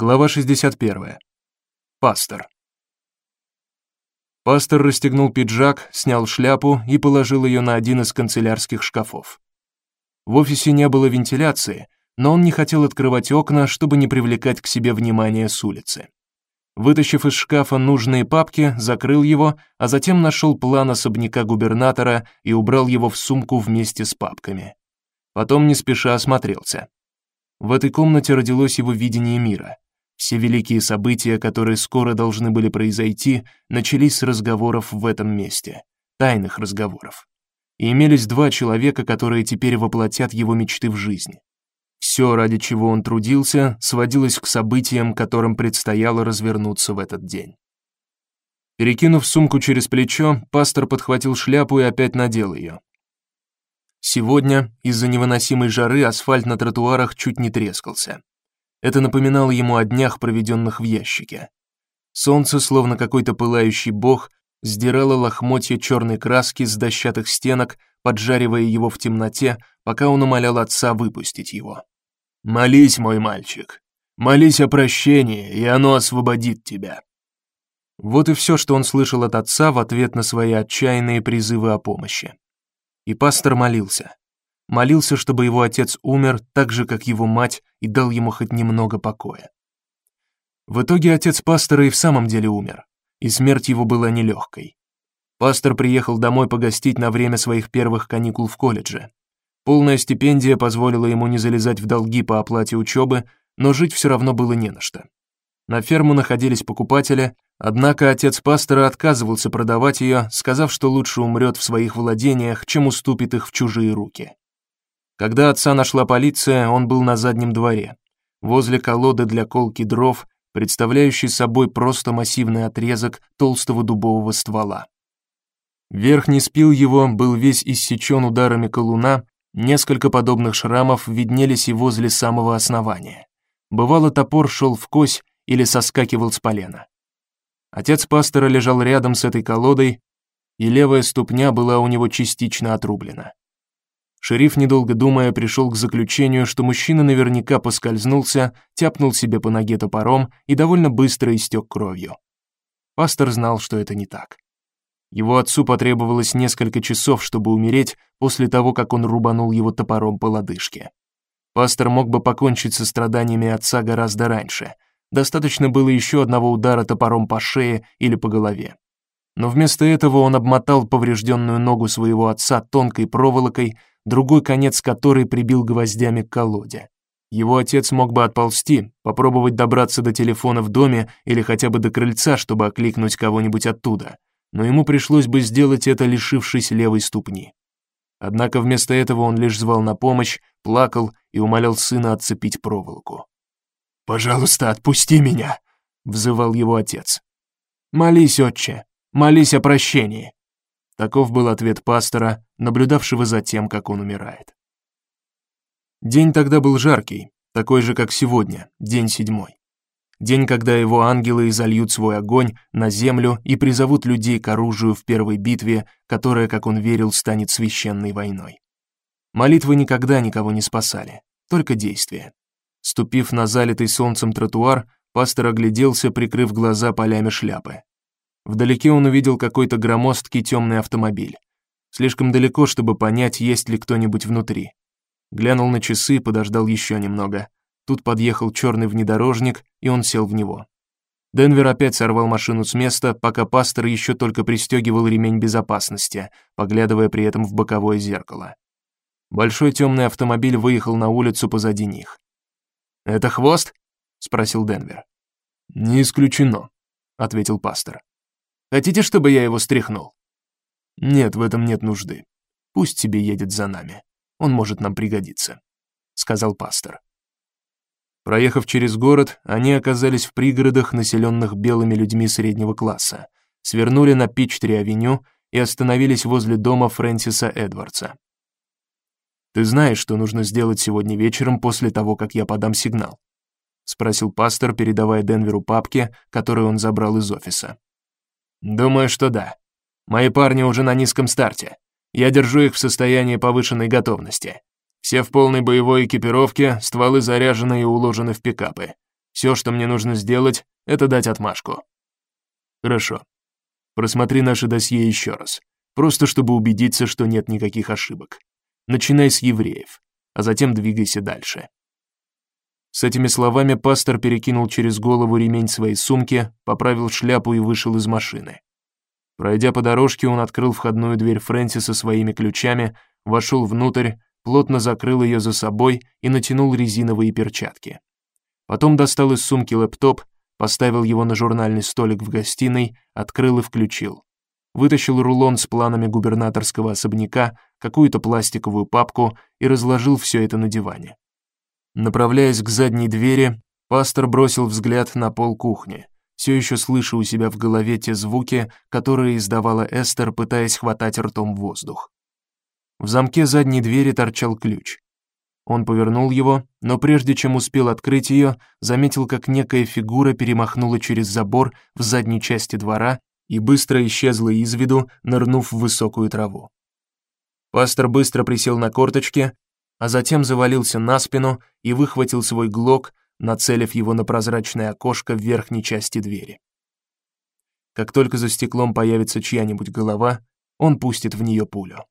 Глава 61. Пастор. Пастор расстегнул пиджак, снял шляпу и положил ее на один из канцелярских шкафов. В офисе не было вентиляции, но он не хотел открывать окна, чтобы не привлекать к себе внимание с улицы. Вытащив из шкафа нужные папки, закрыл его, а затем нашел план особняка губернатора и убрал его в сумку вместе с папками. Потом не спеша осмотрелся. В этой комнате родилось его видение мира. Все великие события, которые скоро должны были произойти, начались с разговоров в этом месте, тайных разговоров. И имелись два человека, которые теперь воплотят его мечты в жизнь. Все, ради чего он трудился, сводилось к событиям, которым предстояло развернуться в этот день. Перекинув сумку через плечо, пастор подхватил шляпу и опять надел ее. Сегодня из-за невыносимой жары асфальт на тротуарах чуть не трескался. Это напоминало ему о днях, проведенных в ящике. Солнце, словно какой-то пылающий бог, сдирало лохмотья черной краски с дощатых стенок, поджаривая его в темноте, пока он умолял отца выпустить его. «Молись, мой мальчик, молись о прощении, и оно освободит тебя». Вот и все, что он слышал от отца в ответ на свои отчаянные призывы о помощи. И пастор молился молился, чтобы его отец умер так же, как его мать, и дал ему хоть немного покоя. В итоге отец пастора и в самом деле умер, и смерть его была нелегкой. Пастор приехал домой погостить на время своих первых каникул в колледже. Полная стипендия позволила ему не залезать в долги по оплате учебы, но жить все равно было не на что. На ферму находились покупатели, однако отец пастора отказывался продавать ее, сказав, что лучше умрет в своих владениях, чем уступит их в чужие руки. Когда отца нашла полиция, он был на заднем дворе, возле колоды для колки дров, представляющей собой просто массивный отрезок толстого дубового ствола. Верхний спил его был весь иссечен ударами колуна, несколько подобных шрамов виднелись и возле самого основания. Бывало, топор шел в кось или соскакивал с полена. Отец пастора лежал рядом с этой колодой, и левая ступня была у него частично отрублена. Шериф, недолго думая, пришел к заключению, что мужчина наверняка поскользнулся, тяпнул себе по ноге топором и довольно быстро истек кровью. Пастор знал, что это не так. Его отцу потребовалось несколько часов, чтобы умереть после того, как он рубанул его топором по лодыжке. Пастор мог бы покончить со страданиями отца гораздо раньше. Достаточно было еще одного удара топором по шее или по голове. Но вместо этого он обмотал поврежденную ногу своего отца тонкой проволокой, другой конец которой прибил гвоздями к колоде. Его отец мог бы отползти, попробовать добраться до телефона в доме или хотя бы до крыльца, чтобы окликнуть кого-нибудь оттуда, но ему пришлось бы сделать это, лишившись левой ступни. Однако вместо этого он лишь звал на помощь, плакал и умолял сына отцепить проволоку. «Пожалуйста, отпусти меня!» — взывал его отец. «Молись, отче, молись о прощении!» Таков был ответ пастора, наблюдавшего за тем, как он умирает. День тогда был жаркий, такой же, как сегодня, день седьмой. День, когда его ангелы изольют свой огонь на землю и призовут людей к оружию в первой битве, которая, как он верил, станет священной войной. Молитвы никогда никого не спасали, только действия. Ступив на залитый солнцем тротуар, пастор огляделся, прикрыв глаза полями шляпы. Вдалеке он увидел какой-то громоздкий темный автомобиль. Слишком далеко, чтобы понять, есть ли кто-нибудь внутри. Глянул на часы, подождал еще немного. Тут подъехал черный внедорожник, и он сел в него. Денвер опять сорвал машину с места, пока пастор еще только пристегивал ремень безопасности, поглядывая при этом в боковое зеркало. Большой темный автомобиль выехал на улицу позади них. «Это хвост?» — спросил Денвер. «Не исключено», — ответил пастор. Хотите, чтобы я его стряхнул?» «Нет, в этом нет нужды. Пусть себе едет за нами. Он может нам пригодиться», — сказал пастор. Проехав через город, они оказались в пригородах, населенных белыми людьми среднего класса, свернули на Пичтри-авеню и остановились возле дома Фрэнсиса Эдвардса. «Ты знаешь, что нужно сделать сегодня вечером после того, как я подам сигнал?» — спросил пастор, передавая Денверу папки, которые он забрал из офиса. Думаю, что да. Мои парни уже на низком старте. Я держу их в состоянии повышенной готовности. Все в полной боевой экипировке, стволы заряжены и уложены в пикапы. Все, что мне нужно сделать, это дать отмашку. Хорошо. Просмотри наше досье еще раз, просто чтобы убедиться, что нет никаких ошибок. Начинай с евреев, а затем двигайся дальше. С этими словами пастор перекинул через голову ремень своей сумки, поправил шляпу и вышел из машины. Пройдя по дорожке, он открыл входную дверь Фрэнсиса своими ключами, вошел внутрь, плотно закрыл ее за собой и натянул резиновые перчатки. Потом достал из сумки лэптоп, поставил его на журнальный столик в гостиной, открыл и включил. Вытащил рулон с планами губернаторского особняка, какую-то пластиковую папку и разложил все это на диване. Направляясь к задней двери, пастор бросил взгляд на пол кухни все еще слыша у себя в голове те звуки, которые издавала Эстер, пытаясь хватать ртом воздух. В замке задней двери торчал ключ. Он повернул его, но прежде чем успел открыть ее, заметил, как некая фигура перемахнула через забор в задней части двора и быстро исчезла из виду, нырнув в высокую траву. Пастор быстро присел на корточки, а затем завалился на спину и выхватил свой глок, нацелив его на прозрачное окошко в верхней части двери. Как только за стеклом появится чья-нибудь голова, он пустит в нее пулю.